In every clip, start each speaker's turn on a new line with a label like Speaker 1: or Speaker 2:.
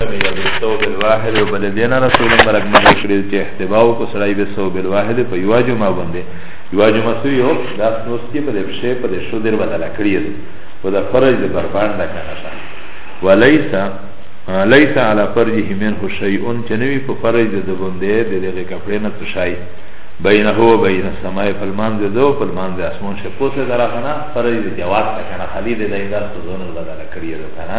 Speaker 1: بالثوب الواحد وبلدينا رسول الله رقم کړی چې احتباء کو سړی به ثوب الواحد په یو جمعه باندې یو جمعه سو یو داس نوس کې په دې شی په دې شو در بدل کړی و دا فرج د بربان نه کنه وليس ليس على فرجه منه شيء چنوي په فرج د باندې د دې کپڑے نه څه شای بینه و بین السماء فلمان ده دو فلمان ده اسمان شپوسه دراغنا فرج ده جواز تکنه خلی ده ده این دست زون البدل کریه ده کنه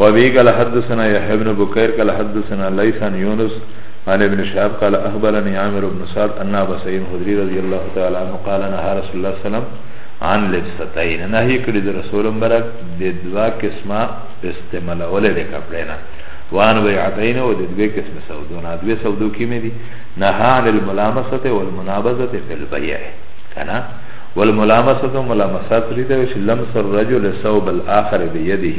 Speaker 1: وبه قال حدثنا يحيى بن بكير قال حدثنا ليس عن يونس عن ابن شهاب قال اخبرني عامر بن سعد ان ابا سعيد الخدري رضي الله تعالى عنه قال نهى رسول الله صلى الله عليه وسلم عن لبستين نهي کړی د رسول مبارک د دوا قسمه استعمالول د کپڑے نه وان ویعتین او د دوی قسم سودو نه دوی سودو کې مې دي نهى عن الملامسه والمنابذه في البيع کنا والملامسه ملامسه کړی دا چې لمس الرجل ثوب الاخر بيده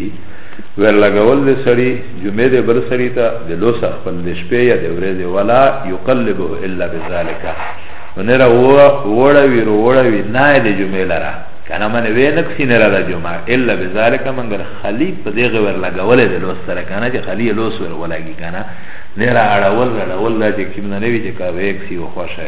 Speaker 1: ور لګول د سړی جمعه د بل سړی ته د لوس خپل د شپې یا د ورځې ولا يقلبه الا بذلك ونرا وړه وی وړه وی نه د جمعه لره کنه من وې نک سینه را د جمعه الا بذلك منګر خلی په دغه ور لګول د لوس سره کنه چې خلی لوس ور ولګي کنه نه را اړول را اړول چې کیمنه وی چې کا وې سی وخوشه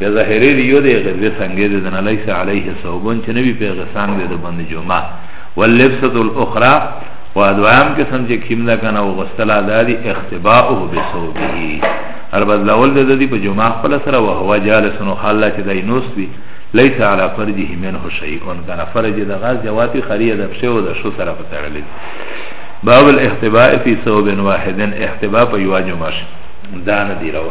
Speaker 1: یا ظاهری دی یو دی غزوی سنگی دی دنا لیس علیه صحبون چه نبی پی غسان دی دی بند جمعه واللبسط الاخرى و ادوام قسم چه کم دا کنا و غستلا دا دی اختباؤه بصوبهی البته لول د دې په جمعه خپل سره او هوا جالس نو حالا چې دای نوست وی ليس على فرجه منه شيء كان فرج د غاز جواتي خريه د بشه او د شو سره پتړلې باب الاحتباء في ثوب واحد احتباء په یو جمعه دان دی راو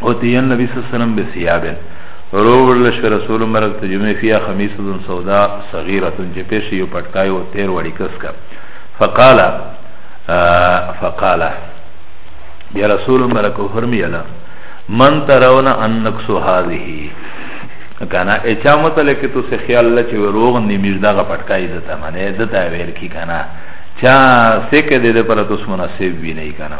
Speaker 1: اوتی النبی صلی اللہ علیہ وسلم بسیابن روور لشو رسول مرک تجمع فیا خمیس دن سودا صغیرتن چه پیش یو پتکای و تیر وڑی کس کا فقالا فقالا بیا رسول مرک فرمی علا من ترون انکس هذه کانا اچا متلک تو سے خیال اللہ چه روغ نمیش دا غا پتکای دتا منه دتا ویر کی کانا چا سکه ده ده پر تس مناسب بی نئی کانا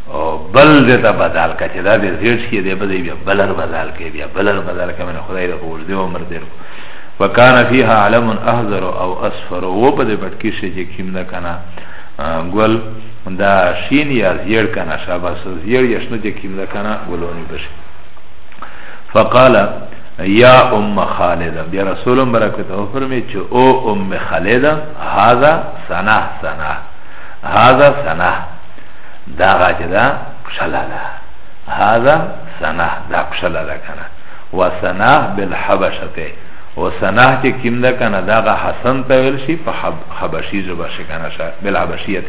Speaker 1: بل دې ته بدل کا چې دا دې زیړ شي دې بده بیا بلر بدل کې بیا بلر بدل کې من خدای دې قبول دې عمر دې وکان فیها علم احذر او اصفر و په دې پټ کې شي چې کیم نه کنه ګل دا شین یا زیړ کنه شابه سو زیړ یا شنو چې کیم نه کنه ګلونی بشي فقال یا ام خالد بیا رسول برکت او فرمی چې او ام خالد هاذا سنه سنه هاذا سنه دا غا چه دا کشلا دا هذا سناه دا کشلا دا کنا و سناه بالحبشته و سناه چه کم دا کنا دا غا حسن تاویل شی پا حبشی زبا شکنا شا بالحبشیت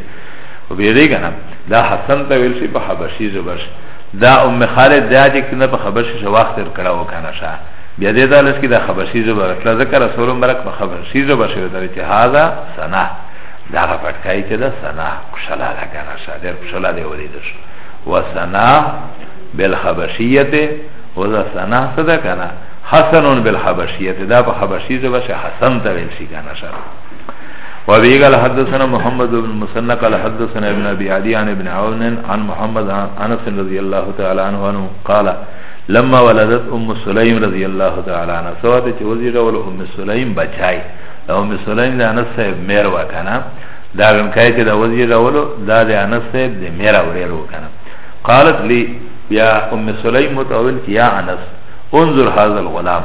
Speaker 1: و بیده کنا دا حسن تاویل شی پا حبشی زبا شکنا دا ام خالد دا چې کنه په خبر شي وخت تر کړه وکنه شه بیا دې دا لس کې دا خبر شي زبر کړه ذکر رسول مبارک په خبر شي زبر شوی دا چې هاذا سنا دا هغه پټکای چې د سنا کښلا ده که نه شه ډېر کښلا دی ولیدل شو و سنا بالحبشیت و دا سنا څه ده که نه حسن بالحبشیت دا په حبشي ژبه چې حسن ته ویل شي که نه شه وابي قال حدثنا محمد بن مسنى قال حدثنا ابن ابي عدي عن ابن عون عن محمد عن انس رضي الله تعالى عنه انه قال لما ولدت ام سليم رضي الله تعالى عنها سواد چې وزيره ول ام سليم بچای دا ام سلیم دا انس صاحب میر وکنه دا غن کای چې دا وزیر راولو دا د انس صاحب د میر اوریر وکنه قالت لی یا ام سلیم متول کی یا انس انظر هذا الغلام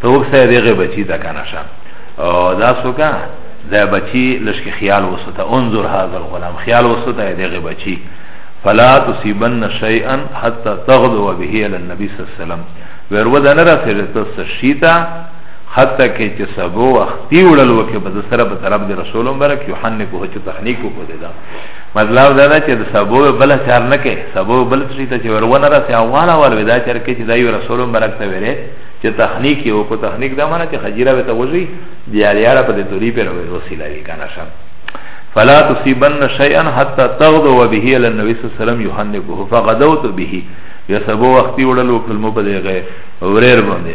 Speaker 1: تو وکسه دیغه بچی دا کنه شان او دا سوکا دا بچی لشک خیال وسته انظر هذا الغلام خیال وسته دیغه بچی فلا تصيبن شيئا حتى تغدو به الى النبي صلى الله عليه وسلم ورود انا رسلت الشيطه حتی که چې سبو وختي وړل وکړي په د سره په طرف د رسول مبارک یوحنا کو چې تحنیک کو دی دا مطلب دا ده چې د سبو بل چار نه کې سبو بل څه ته چې ورونه راځي اواله ول ودا چر کې چې دایو رسول مبارک ته ویره چې تحنیک یو کو تحنیک دا معنی چې خجیره به ته وځي بیا لیاره په د توری پر وسیله وی کنه شم فلا تصيبن شيئا حتى تغدو به الى النبي صلى الله عليه وسلم يحنكه فغدوت به يسبو وقتي وړل وکړل مو په دغه ورير باندې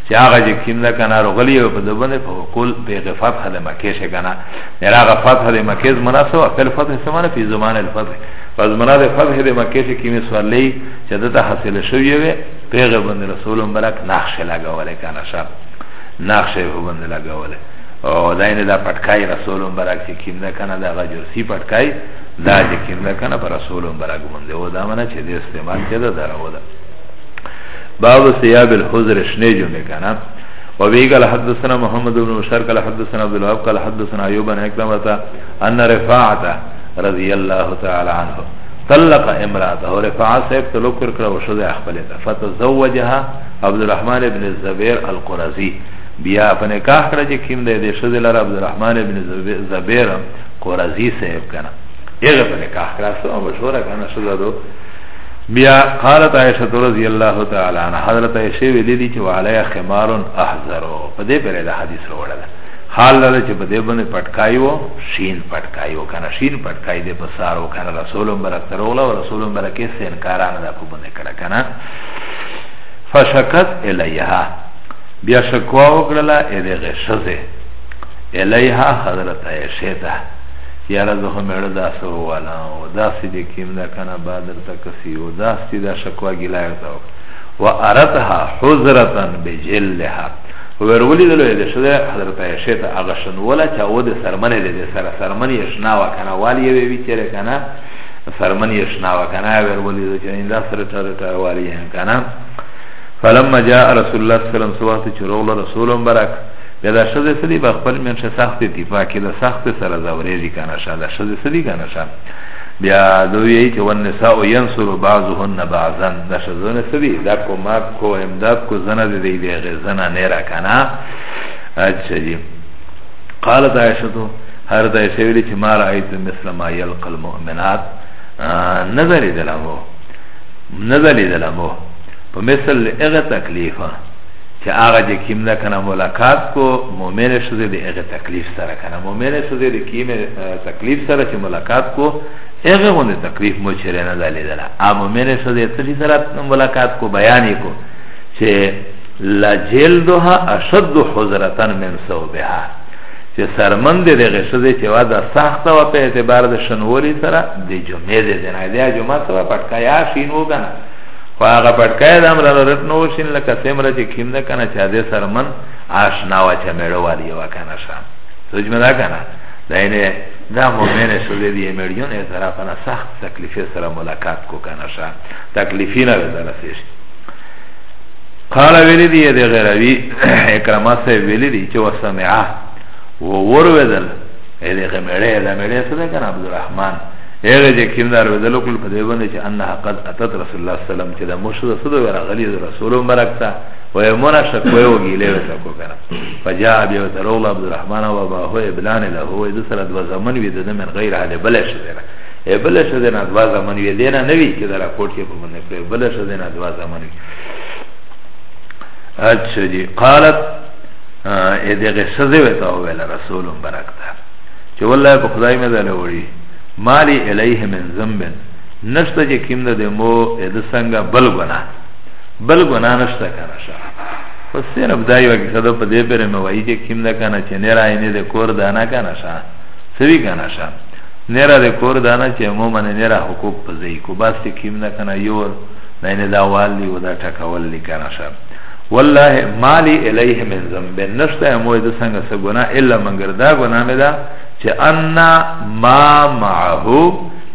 Speaker 1: چه آغا جه کم ده کنه رغلی و پده بنده پا قول پیغ فتح ده مکه شه کنه نیر آغا فتح ده مکه زمنا سوا فی الفتح سمانه فی زمان الفتح پا زمنا ده فتح ده مکه شه کمی سوالی چه ده تا حاصل شویه وی پیغ بنده رسول مبرک نخش لگا ولی کنه شب نخش بنده لگا ولی او دا اینه دا پتکای رسول مبرک چه کم ده کنه ده آغا جرسی پتکای دا چه کم ده کنه پا رسول مبرک بنده و دا منه چه ده استعمال چه ده داره و ده باب سیاب الحضر شنه جمعه کنه وبه قال حدثنا محمد بن بشار قال حدثنا عبد الوهاب قال حدثنا ايوب بن عكرمه ان رفاعه رضي الله تعالى عنه طلق امراته رفاعه صاحب طلاق ورکړه او شوه خپل ته فتزوجها عبد الرحمن بن الزبير القرزي بیا په نکاح کړه چې کیم دې دې شوه لار عبد الرحمن بن الزبير قرزي صاحب کنه یغه په نکاح کړه سو مشوره کنه شوه بیا قالت عائشہ رضی اللہ تعالی عنہ حضرت عائشہ ویلی دی چې وعلی خمار احذر په دې پرې دا حدیث وروړل حال دا چې په دې باندې پټکایو شین پټکایو کنه شین پټکای دې په سارو کنه رسول مبارک تروله او رسول مبارک یې سینکارانه دا په باندې کړه کنه فشکت الیها بیا شکوا وکړه اې دغه شزه الیها حضرت عائشہ ته یا رزه مړه دا سو والا او داسې دې کیم دا کنه بادر تا کسی او داس چی دا شکوا گلائر تا وکر و ارتها حضرتا بجلها ورولی دلو یده شده حضرت عیشه تا اغشن ولا چا او ده سرمن ده سر سرمن یشنا و کنه والی یوی بی چره کنه سرمن یشنا و کنه ورولی ده چه این دا سر تر تر والی کنه فلما جاء رسول الله صلی اللہ علیہ وسلم سوات چروغل رسولم برک بیا دا شزه سدی با خپل من شه سخت اتفاق کې دا سخت سره زورېږي کنه شه دا شزه سدی کنه شه بیا دوی یې چې ون نساء ينصر بعضهن بعضا دا شزونه سدی دا کومک کو امداد کو زنه دې دې غزنه نه را کنه اچھا جی قالت عائشہ تو هر دا یې ویلي چې ما رايت مثل ما يلقى المؤمنات نظر دلمو نظر دلمو په مثل هغه تکلیفه چه آغا جه کیم ده کنه ملاقات کو مومن شده ده اغه تکلیف سره کنه مومن شده ده کیم تکلیف سره چه ملاقات کو اغه غنده تکلیف مو چره نه ده لیدلا آ مومن شده تشی سره ملاقات کو بیانی کو چه لجلدها اشد حضرتن من صوبها چه سرمن ده ده غشده چه واده سخته و په اعتبار ده شنولی سره ده جمعه ده ده نه ده جمعه سره پتکایا شینو کنه خو هغه پټکای د امر له رټ نو شین لکه سمره چې کیم نه کنه چا دې سر من آشنا وا چې میړو والی وا کنه شا سوچ مې دا کنه دا یې دا مومنه شولې دی میړیون یې سره کنه سخت تکلیف سره ملاقات کو کنه شا تکلیفی نه ولا سیش قال ویلی دی دی غیروی اکرمه سه ویلی دی چې وسمعه و ورویدل اې دې غمړې لمړې سره کنه عبدالرحمن هغه چې کیم دار بدل کول په دې باندې چې انها قد اتت رسول الله صلی الله علیه وسلم چې د مرشد صد ور غلی رسول مبارک تا و یمنا شکوي و ګیله وته کو کنه فجاء بیا ترول عبد الرحمن و ابا هو ابلان له هو د سره د زمن وی د من غیر هله بل شذره ای بل شذره نه د زمن وی دینه نه وی چې د راپورټ کې په باندې کړ بل شذره نه د زمن وی اچھا جی قالت ا دغه شذره ته ویل رسول مبارک تا چه والله په خدای مې ده لوړي مالی الیه من زنبن نشتا چه کم ده ده مو اده سنگا بل گنا بل گنا نشتا کنه شا خود سیر ابدای وکی صدا پا ده پر موائی چه کم ده کنه چه نیر آئی نده کور دانا کنه شا سوی کنه شا نیره ده کور دانا چه مومن نیره حقوق پزی کو باست کم ده کنه یور نه نه دا والی و دا ټکول لیکنه شا والله مالی الیه من ذنب نشته مو د څنګه څه ګناه الا منګر دا ګناه مې ده چې ان ما معه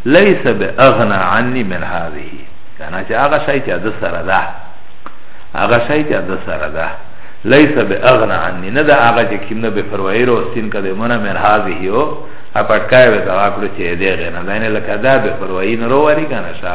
Speaker 1: ليس باغنى عني من هذه کنه چې هغه شی چې د سره ده هغه شی چې د سره ده ليس باغنى عني نه دا هغه چې کیمنه به پروايي رو سین کده مونږه من هذه او اپټکای وته واکړو چې دې غنه دا نه لکه دا به پروايي نه رو وری کنه شا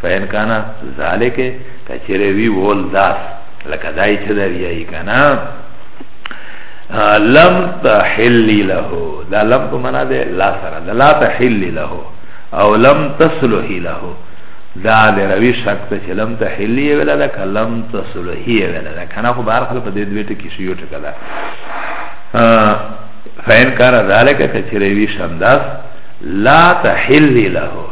Speaker 1: فین کانا ذالک کچره وی ول داس لکه دای چې دریای کانا لم تحل له دا لم په معنا ده لا سره دا لا تحل له او لم تصلح له دا د روي شک ته چې لم تحل یې ولا دا کلم تصلح یې ولا دا کنه خو بهر خل په دې دوی ته کې شیو ټکا ده فین کانا ذالک کچره وی شمداس لا تحل له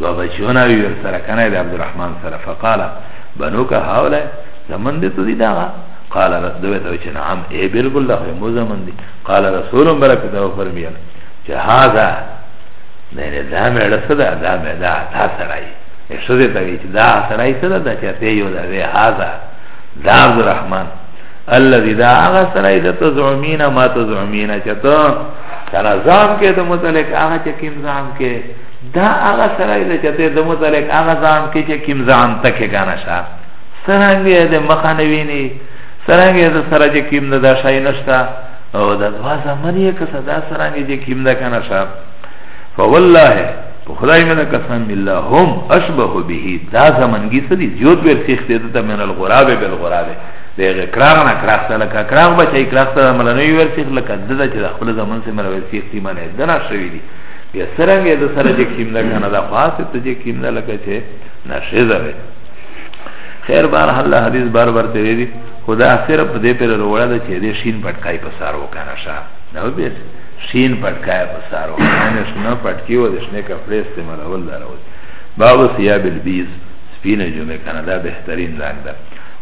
Speaker 1: دو بچونه وی ور سره کنه د عبدالرحمن سره فقال بنو کا هاوله زمن دې ته دي دا قال رسول ته چې نعم اے بالکل دا مو زمن دي قال رسول برکت او فرمیل چې هاذا نه نه دا مې رسدا دا مې دا تا سره یې څه دې ته چې دا سره یې سره دا چې ته یو دا وی هاذا دا عبدالرحمن الذي دا هغه سره یې ته زعمین ما ته زعمین چې ته سره ځان کې ته متعلق هغه چې کیم ځان کې دا هغه سړی دی چې ته د متعلق هغه ځان کې چې کوم ځان ته کې ګڼه شه څرنګه یې د مخه نه ویني څرنګه یې د سره چې کوم نه دا شی نشته او د دوه زمن یې که څه دا څرنګه چې کوم نه کنه شه فوالله په خدای مې قسم بالله هم اشبه به دا زمنګي څه دي زیوت ور سیخته ته من الغراب بالغراب دغه کراغ نه کراغ ته لکه کراغ بچي کراغ ته ملنوي ور سیخ لکه دغه چې خپل زمن سره ور سیخ دي معنی دنا شوی دي بیا سرنګ د سره چې کیم نه کنه دا خاص ته چې کیم نه لکه چې نشه زره خیر بار الله حدیث بار بار ته ویلي خدا صرف دې پر وروړه د چې دې شین پټکای په سار وکنه شا نو به شین پټکای په سار وکنه شنو پټکی و د شنه کپڑے استعمال ول دراوي باب ثياب البيز سپین جمعه کنه دا بهترین رنگ ده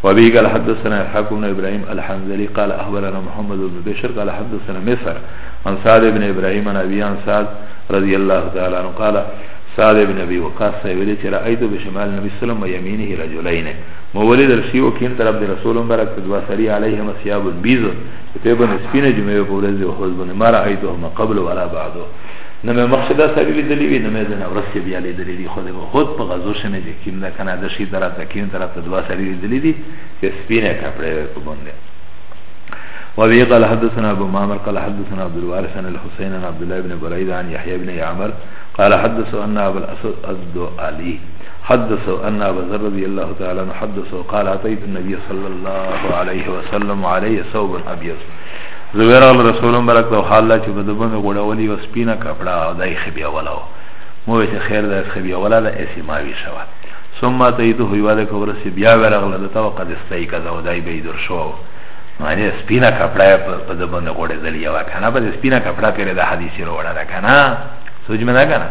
Speaker 1: وبه قال حدثنا الحاكم بن ابراهيم الحنزلي قال اخبرنا محمد بن بشر قال حدثنا مصر عن سعد بن ابراهيم عن ابي عن سعد رضي الله تعالى عنه قال سعد بن ابي وقاص سيولي چې رايت بشمال النبي صلى الله عليه وسلم ويمينه رجلين مولد رشي وكين تر عبد الرسول مبارك دوا سري عليهم ثياب بيض په بن سپين جمعه په ورځ او خود بن ما رايتهما قبل ولا بعد نه مې مقصد سړي لیدلې وي نه مې د نورس بیا لیدلې دي خو د خود په غزو شنه چې کیم نه کنه د شي درته کیم درته دوا سړي لیدلې دي چې سپینه کپڑے په باندې وبه قال حدثنا ابو معمر قال حدثنا عبد الوارث عن الحسين عن عبد الله بن بريدة عن يحيى بن يعمر قال حدثوا ان ابا الاسود الدؤلي حدثوا ان ابا ذر رضي الله تعالى عنه حدثوا قال اتيت النبي صلى الله عليه وسلم عليه ثوب ابيض زویر الله رسول مبارک له حاله چې په دبن غړولې او سپینه کپڑا او دای خبي اولاو مو چې خیر ده خبي اولا له اسی ماوي شوه ثم اتيته يواله کورسي بیا ورغله دته وقد استيقظ او دای بيد شو معنی سپینا کپڑا په د باندې غوړې دل یو کنه په سپینا کپڑا پیره د حدیث وروړه ده کنه سوچ مې نه کنه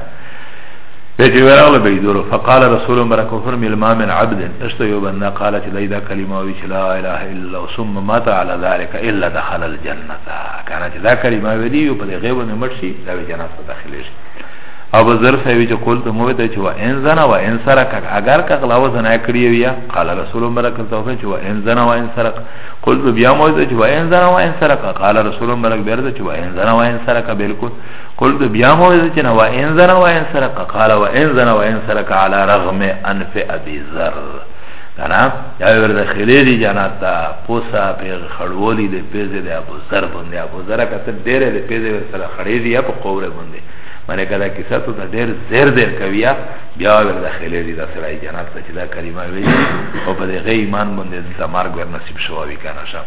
Speaker 1: به چې وراله به دور فقال رسول الله برکو فرم الما من عبد اشتو یو بنده قال چې دایدا کلمه وی چې لا اله الا الله ثم مات على ذلك الا دخل الجنه کنه چې دا کلمه وی دی په غیب نه مرشي دا جنت ته داخلي شي ابو ذر سوي چې قول ته مو ته چې و ان زنا و ان سرق اگر کا غلا و زنا کړی ویا قال رسول الله برک ته وسه چې و ان زنا و ان سرق قول ته بیا مو ته چې و ان زنا و ان سرق قال رسول الله برک بیرته چې و ان زنا و ان سرق بالکل قول ته بیا مو ته چې و ان زنا و ان سرق قال و ان زنا و ان سرق على رغم انف ابي ذر کنا یا ور د خلی دی جنات تا پوسا په خړولی د پیزه د ابو ذر باندې ابو ذر کته ډیره د پیزه ور سره خړې دی په قوره دی معنی کدا کیسه ته دا ډیر زیر زیر کویا بیا ور داخله دی دا سړی جنت ته چې دا کلمه وی او په دې غي ایمان باندې د مرګ ور نصیب شو وی کنه شه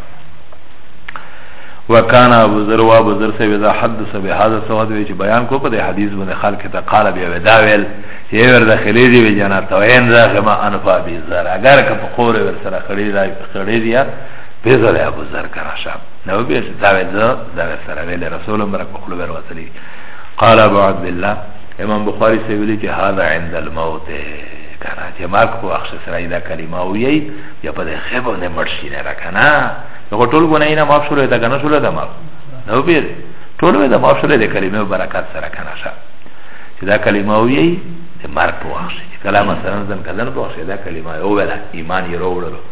Speaker 1: وکان ابو ذر و ابو ذر سے ودا حدث به هذا سواد وی چې بیان کو په دې حدیث باندې خلق ته قال بیا ودا ویل چې ور داخله دی وی جنت ته وین راغه ما انفا بی ذر اگر که په خور ور سره خړی راي خړی دی بی ذر ابو ذر کنه شه نو به دا وځ دا سره ویل رسول الله برکو خلو ور وصلی قال ابو عبد الله امام بخاری سے ویلی چې هذا عند الموت کنه چې مرګ په وخت سره دا کلمه وی یا په خبر نه مرشي نه راکنه نو ټول ګناه نه معاف شول دا کنه شول دا معاف نو به ټول دا معاف شول د کلمه برکات سره کنه شه چې دا کلمه وی د مرګ په وخت کلام سره ځن کدن په وخت دا کلمه او ولا ایمان یې وروړو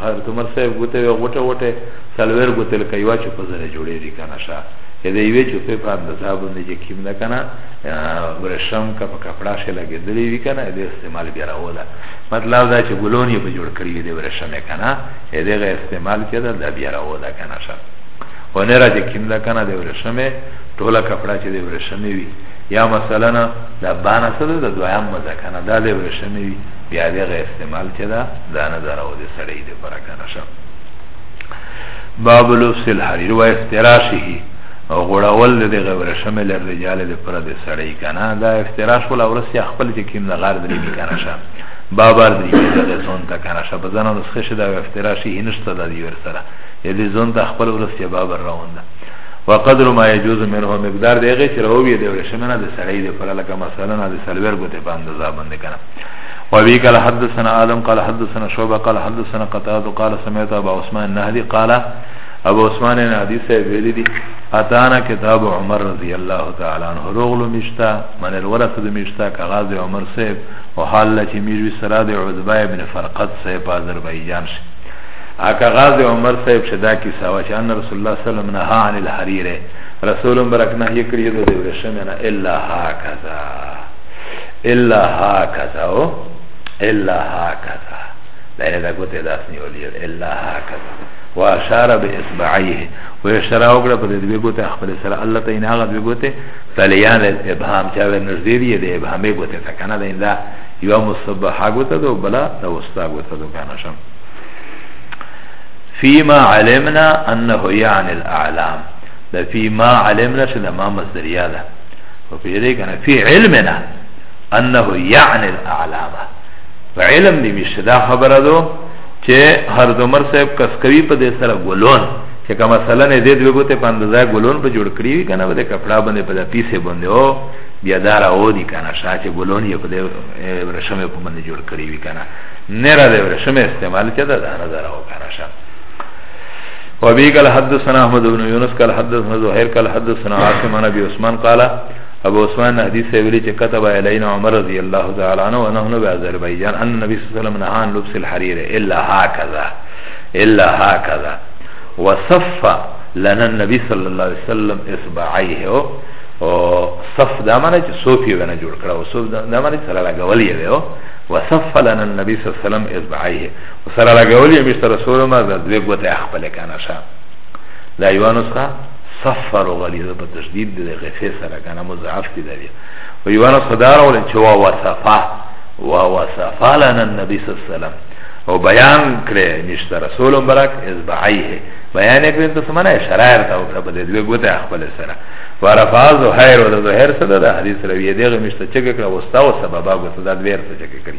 Speaker 1: حضرت عمر صاحب ګوته وی غټه غټه سلویر ګوته لکه یو چې په زره جوړېږي کنه شا اې دی وی چې په په اندازه باندې چې کیم نه کنه ورشم کا په کپڑا شې لګېدلې وی کنه دې استعمال بیا راولا مطلب دا چې ګلونی په جوړ کړی دی ورشم کنه اې دې استعمال کړه دا بیا راولا کنه شا ونه را چې کیم نه کنه دې ورشم ټوله کپڑا چې دې ورشم وی یا مثلا دا بانه سره د دویم مزه کنه دا دې ورشم وی بیا دغه استعمال چې دا دا نه دراو دې سړی دې پر کنه شم باب لبس الحرير و استراشه او غړول دې غیر شمل الرجال دې پر دې سړی کنه دا افتراش ولا ورسې خپل چې کیم نه غار دې کنه شم بابر دی دغه زون ته کنه شپ زنه نسخه شدا و افتراشی نشته د دی ور سره یدی زون ته خپل ورس یا بابر راوند وقدر ما يجوز منه مقدار دغه چې راوی دی ور شمنه د سړی دی پر لکه مثلا د سلور ګوته باندې ځا باندې کنه وابي قال حدثنا آدم قال حدثنا شعبة قال حدثنا قتاد قال سمعت أبا عثمان النهدي قال أبا عثمان النهدي صاحب ویلی دی اتانا کتاب عمر رضی الله تعالی عنہ رغلو مشتا من الورثه مشتا کغاز عمر صاحب او حال چې میروی سره د عذبه ابن فرقد صاحب آذربایجان شي اکا غاز عمر صاحب شدا کی سوا چې ان رسول الله صلی الله علیه وسلم نهى عن الحرير رسول برک نهی کړی د ورشمنه الا هكذا الا هكذا الا هكذا لا اله قوت داسني ولير الا هكذا واشار باصبعيه واشاره وکړه په دې دوی ګوته خپل سره الله ته نه هغه دوی ګوته تلیان ابهام چا ور نږدې دی د ابهامې ګوته ته کنه دا انده یو مصبح ګوته دو بلا د وستا ګوته دو کنه شم فيما علمنا انه يعني الاعلام ده فيما علمنا شنو ما مصدريه ده په پیری کنه فی علمنا انه یعنی الاعلامه په علم دی مشه دا خبره دو چې هر دمر صاحب کس کوي په دې سره ګلون چې کوم مثلا نه دې دوی ګوته پاندزا ګلون په جوړ کړی وی کنه په کپڑا باندې په پیسه باندې او بیا دار او دی کنه شاته ګلون یې په دې رشمه په باندې جوړ کړی وی کنه نه را دې رشمه استعمال کړه دا نه دراو کنه شاته وبه قال حدثنا احمد بن يونس قال حدثنا زهير قال حدثنا عاصم عن ابي عثمان قال ابو عثمان حدیث سے ویلی چه كتب علينا عمر رضی اللہ تعالی عنہ ونحن بأذربائيجان ان النبي صلى الله عليه وسلم نهى عن لبس الحرير الا هكذا الا هكذا وصف لنا النبي صلى الله عليه وسلم اصبعيه او صف دا معنی چې صوف یې ونه جوړ کړو صوف دا معنی چې سره لګولې وي او وصف لنا النبي صلى الله عليه وسلم اصبعيه سره لګولې مې سره سور ما د دوی ګوتې خپل کنه شه دا یو نسخه صفر غلیظه په تشدید د غفه سره کنه مضاعف کې دی او یو نسخه دار ول چې وا وصفه وا وصفه لنا النبي صلی الله علیه وسلم او بیان کړي نشته رسول مبارک از بعیه بیان یې کړی ته سمانه شرایط او ته بده دوی ګوتې خپل سره ورفع زهیر او زهیر سره د حدیث روی دیغه مشته چګه کړه وستا او سببا ګوتې دا دوی څه چګه کړی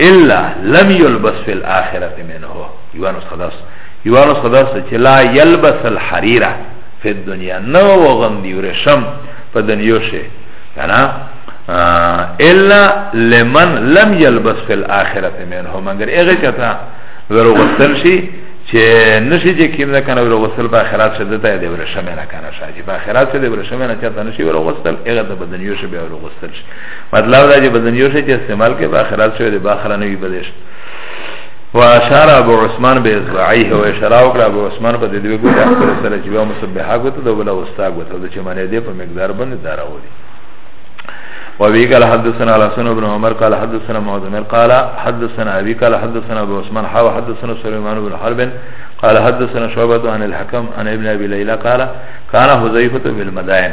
Speaker 1: الا لم يلبس في الاخره منه يوانس خداس يوانس خداس چې لا يلبس الحريره في الدنيا نو وغم دي ورشم په دنيو شي کنه الا لمن لم يلبس في الاخره منه مگر هغه کته ورو غسل شي چې نشي چې کیم نه کنه ورو غسل په اخرات شه دته دی ورشم نه کنه شاجي په اخرات شه دی ورشم نه چاته نشي ورو غسل هغه د بدنيو شي به ورو غسل شي مطلب دا چې بدن یو شي چې استعمال کې په آخرت شوی دی په آخرت نه وي بدش واشار ابو عثمان به اصبعيه او اشاره وکړه ابو عثمان په دې دوه ګوته خپل سره چې به مصبحه ګوته دا ولا وستا ګوته د چې معنی دې په مقدار باندې دراوړي وابي قال حدثنا على سنة بن عمر قال حدثنا معظمر قال حدثنا أبي قال حدثنا أبو عثمان حاو حدثنا سليمان بن حرب قال حدثنا شعبة عن الحكم عن ابن أبي ليلى قال كان حذيفة بالمدائن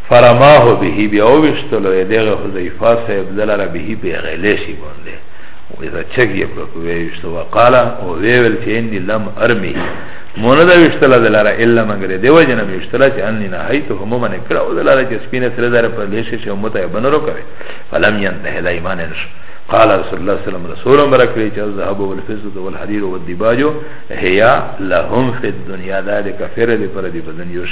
Speaker 1: فرماه به بیا وشتلو دغه حذیفه صاحب دلاره به په غلیشی باندې و اذا چک یې کړو ویشتو وقال او ویل چې انی لم ارمی مونږ دا وشتله دلاره الا مگر دی وجه نه وشتله چې انی نه هیت هم من کړه او دلاره چې سپینه سره دار په لیشی چې امته بنرو کوي فلم ينتهي لا ایمان نشه قال رسول الله صلى الله عليه وسلم رسول بركه چې الذهب والفضه والحرير والديباج هي لهم في الدنيا ذلك فرد فرد بدن يوش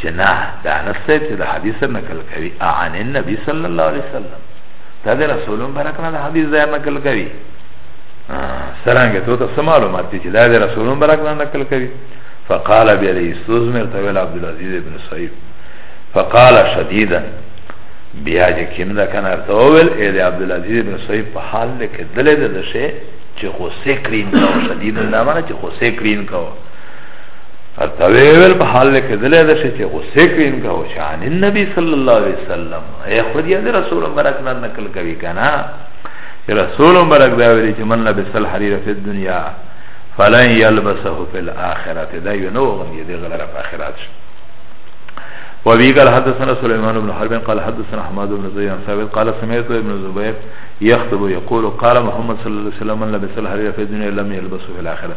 Speaker 1: چې نه د انس صاحب چې د حدیث نقل کوي عن النبي صلی الله علیه وسلم دا د رسول مبارک نه د حدیث ځای نقل کوي سرانګه ته ته سمالو ماتي چې دا د رسول مبارک نه نقل کوي فقال بيلي استوز مرته ویل عبد العزيز ابن صعيب فقال شديدا بیا چې کیم دا کنه ارته ویل اې د عبد العزيز ابن صعيب په حال کې دلې د شي چې خو سکرین کو شدید نه معنی چې خو سکرین کو ورته ویل په حال کې دلې د شي چې غصه کړین کا او شان نبی صلی الله علیه وسلم اے خدای دې رسول مبارک نه نقل کوي کنه چې رسول مبارک دا ویلي چې من لبس الحریر فی الدنیا فلن یلبسه فی الاخره دا یو نو غم دې غلره په اخرت شي وابي قال حدثنا سليمان بن حرب قال حدثنا حماد بن زيد عن ثابت قال سمعت ابن زبير يخطب يقول قال محمد صلى الله عليه وسلم من لبس الحرير في الدنيا لم يلبسه في الاخره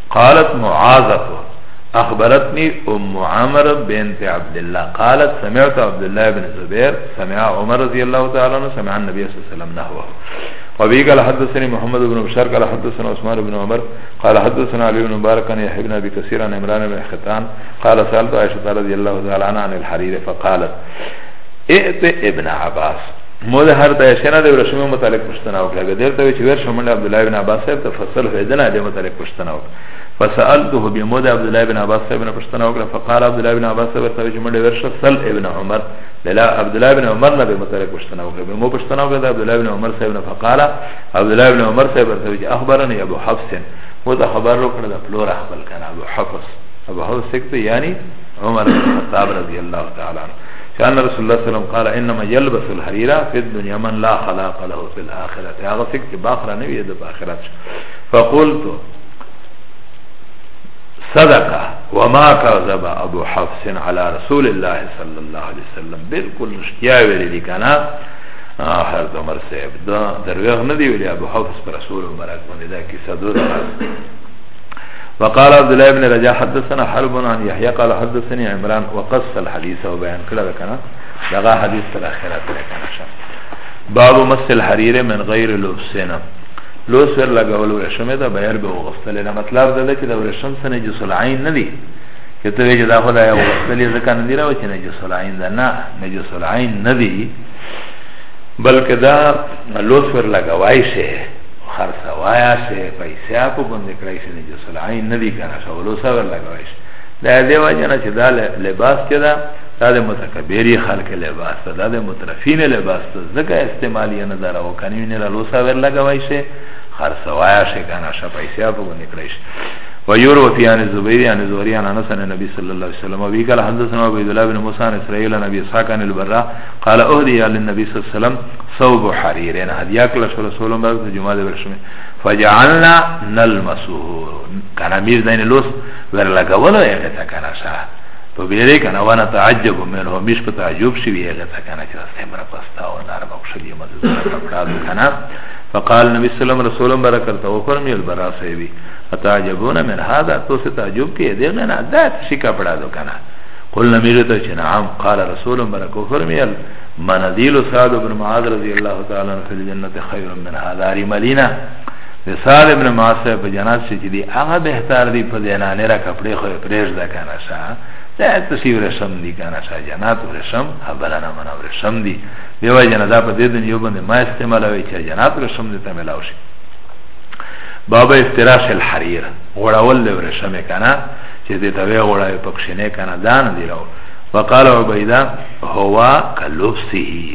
Speaker 1: قالت معاذته أخبرتني أم عمر بنت عبد الله قالت سمعت عبد الله بن زبير سمع عمر رضي الله تعالى عنه سمع النبي صلى الله عليه وسلم نهوه وابي قال حدثني محمد بن بشار قال حدثنا عثمان بن عمر قال حدثنا علي بن مبارك عن يحيى بن ابي كثير عن عمران بن خطان قال سالت عائشه رضي الله تعالى عنها عن الحرير فقالت ائت ابن عباس مو ده هر ته شنه د ورشمه متعلق پښتنه او کړه دیر ته چې ورشمه منډه عبد الله بن عباس صاحب ته فصل هیدنه د متعلق پښتنه او فسالته به مو ده عبد الله بن عباس صاحب نه پښتنه او کړه فقال عبد الله بن عباس صاحب ته چې منډه ورشه سل ابن عمر لا عبد الله بن عمر نه به متعلق پښتنه او کړه مو پښتنه او کړه عبد الله بن عمر صاحب نه فقال عبد الله بن عمر صاحب ته چې اخبرني ابو حفص مو ته خبر رو کړه د پلور خپل کنه ابو حفص ابو حفص ته یعنی عمر بن الخطاب رضی الله تعالی عنہ چې ان رسول الله صلی الله علیه وسلم قال انما يلبس الحريره في الدنيا من لا خلاق له في الاخره هغه څوک چې باخره نه وي د اخرت فقلت صدق وما كذب ابو حفص على رسول الله صلى الله عليه وسلم بالکل مشتیا ویل دي کنه هر عمر صاحب دا دروغ نه دی ویل ابو حفص پر رسول مبارک باندې دا کیسه دوه وقال عبد الله بن رجاء حدثنا حرب عن يحيى قال حدثني عمران وقص الحديث وبيان كده كنا دغه حدیث تر اخره تر کنه شه باب مس الحرير من غير لبسنا لوس ور لګول ورشمه دا بیر به وغسل نه مطلب دا ده چې دا ورشم سنه جس العين نه دی چې ته یې دا خدای وغسل یې ځکه نه دی راو چې نه جس العين ده نه نه جس العين نه دی بلکې دا لوس ور لګوای شي خرڅوایا شي سیاکو بند کړای شي نجس العین ندی کنه شولو سره لګوي شي دا دی وجه نه چې دا لباس چې دا دا د متکبری خلک لباس دا د مترفین لباس ځکه استعمال یې نه دره او کني نه له لوسا ور لګوي شي خرڅوایا شي کنه شه پیسې په بند کړای شي ويورو في عن الزبير عن الزهري عن انس عن النبي صلى الله عليه وسلم وبه قال حدثنا عبيد الله بن موسى عن اسرائيل عن ابي اسحاق عن البراء قال اهدي للنبي صلى الله عليه وسلم صوب حرير هدياك رسول الله صلى الله عليه وسلم جمعه فجعلنا نلمسوه کنا میر دین لوس ور لګولو هغه تا کنا شا په بیره کنا وانا تعجب منه مش په تعجب شوی هغه تا کنا چې سمر پستا او نار بخشلی مزه کپڑا کنا فقال نبی صلی الله علیه وسلم برکته او فرمیل برا صاحبی اتعجبون من هذا تو سے تعجب کی دے گنا ذات شی کپڑا دو کنا قلنا میرے تو چھ نعم قال رسول برکو فرمیل منادیل سعد بن معاذ رضی اللہ تعالی عنہ فی الجنت خیر من هزار مدینه د سال ابن معاصر په جنات شي چې دی هغه بهتر دی په زنانه را کپڑے خو پرېږ ده کنه شا دا تصویر رسم دی کنه شا جنات رسم ابلنا من رسم دی دیو جنا دا په دې دنیا باندې ما استعمال وي چې جنات رسم دې ته ملاو شي بابا افتراش الحریر غړول له رسمه کنه چې دې ته وی غړای پکښینه کنه دان دی راو وقال عبیدہ هو کلوسی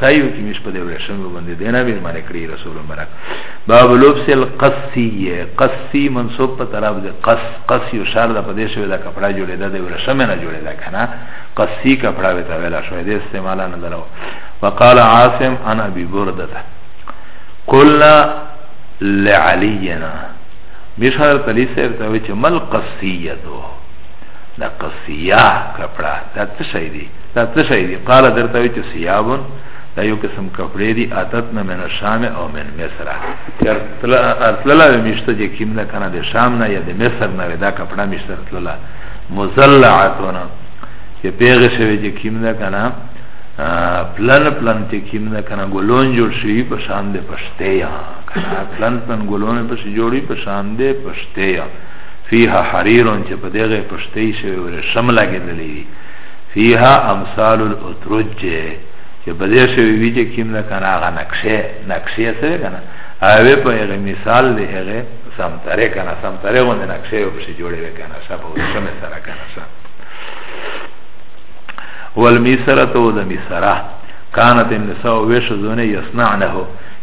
Speaker 1: سایو کی مش په دې ورشم باندې دینا به معنی کړی رسول مبارک باب لبس القصیه قصی منسوب په طرف دې قص قص یو شار د پدې شوی دا کپڑا جوړې دا دې ورشم نه جوړې دا کنه قصی کپڑا به تا ویلا شوی دې استعمال نه درو وقال عاصم انا ابي برده قلنا لعلينا مش هر تلی سر ته چې مل قصیه دو دا قصیه کپڑا دا څه شی دی دا څه شي دي قال درته وی چې ثيابن دا یو قسم کپڑے دي اتت نه من شام او من مصر تر تللا مشته چې کیم نه کنه د شام نه یا د مصر نه دا کپڑا مشته تللا مزلعتون چې پیغه شوی چې کیم نه کنه پلان پلان چې کیم نه کنه ګلون جوړ شي په شان د پښته یا پلان پلان ګلون په شي جوړي په شان د پښته یا فيها حرير چې په دغه پښتې شوی ور شم لګېدلې فیها امثال الاترج چه بده شوی وی چه کم ده کنا آغا نقشه نقشه سره کنا اوه پا اغه مثال ده اغه سمتره کنا سمتره غنده نقشه و پشه جوڑه وی کنا شا پا وشم سره کنا شا والمیسره تو ده میسره کانت النساء ویش زونه یصنعنه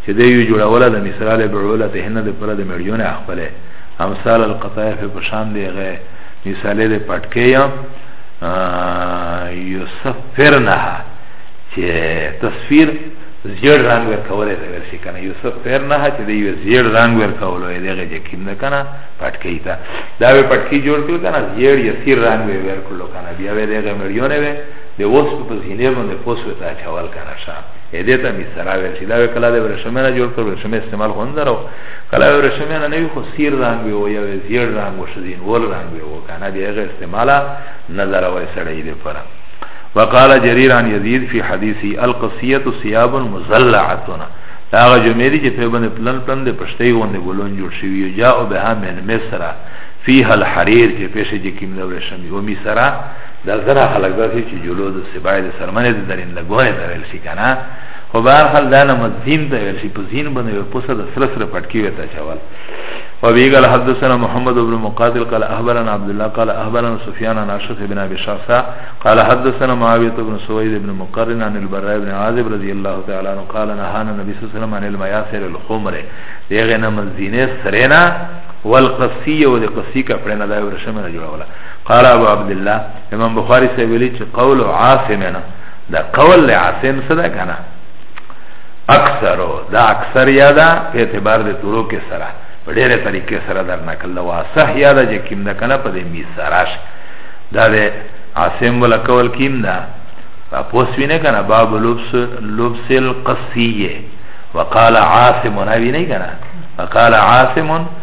Speaker 1: چه ده یو جوڑه ولا ده میسره لبعولتهن ده پرا ده مریون اخبره امثال القطائف پشان ده اغه مثاله ده پټکه یا یوسفرنها چه تصویر زیړ رنگ ورکولی ته ورشي کنه یوسف پیر نه چې دی یو زیړ رنگ ورکولو یې دغه چې کیم نه کنه پټکی ته دا به پټکی جوړ کړو کنه زیړ یا سیر رنگ به ورکړو کنه بیا به دغه مړیونه به د اوس په زینې باندې پوس وتا چول کنه شا دې ته می سره ورشي دا به کله د ورشمه نه جوړ کړو ورشمه استعمال خوندره کله یو رشمیان نه وي خو سیر رنګ وي او یو زیړ رنګ او شزین ول رنګ وي او کنه دی هغه استعمال نظر وای سړی دی پر وقال جرير عن يزيد في حديثي القصيه ثياب مزلعه دا هغه جمعې دي چې په باندې پلن پلن د پښتۍ غوندې ګلون جوړ شوي یو جاء بها من مصر فيها الحرير چې پېښې چې کیم نور شمي و مصر دا زنا خلک داسې چې جلود سبای د سرمنې د درین لګوي درل شي کنه خو به هر حال دا نمت زین ته ویل شي په زین باندې یو پوسه د سره سره پټکی ورته چول وبه قال حدثنا محمد بن مقاتل قال اخبرنا عبد الله قال اخبرنا سفيان عن اشرف بن ابي شعصا قال حدثنا معاويه بن سويد بن مقرن عن البراء بن عازب رضي الله تعالى عنه قال نهانا النبي صلى الله عليه وسلم عن المياسر الخمر دغه نمت زینه سرینا والقصيه ودي قصي کپڑنا دا ورشمه جوړه قال ابو عبد الله امام بخاری سے ویلی چې قول عاصمنا دا قول له عاصم سره کنه اکثرو دا اکثر یا دا په اعتبار د تورو کې سره په ډېره طریقې سره در نقل دا واسه یا دا چې کیم نه کنه په دې می سراش دا د عاصم ولا قول کیم نه په پوسوینه کنه باب لبس لبس القصیه وقال عاصم نبی نه کنه وقال عاصم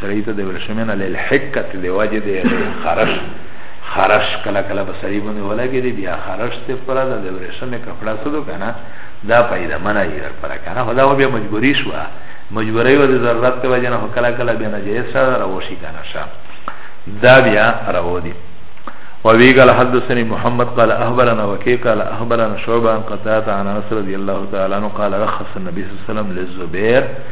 Speaker 1: سړی ته د ویل شوی نه للحکت د وجې د خرش خرش کله کله په سړی باندې ولګي دی بیا خرش ته پر د د ورشمې کپڑا سدو کنه دا پیدا منه یې در پر کنه خدا و بیا مجبوری شو مجبوری و د ضرورت ته وجه نه کله کله بیا نه جې سره راوشي کنه شام دا بیا راو دی وابي قال حدثني محمد قال أخبرنا وكي قال أخبرنا شعبة عن قتادة عن أنس رضي الله تعالى عنه قال رخص النبي صلى الله عليه وسلم للزبير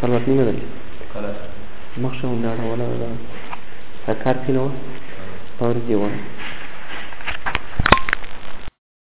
Speaker 1: سلوات مینه ده
Speaker 2: مخ شه دا ډول ده سکار کینو اور دیوان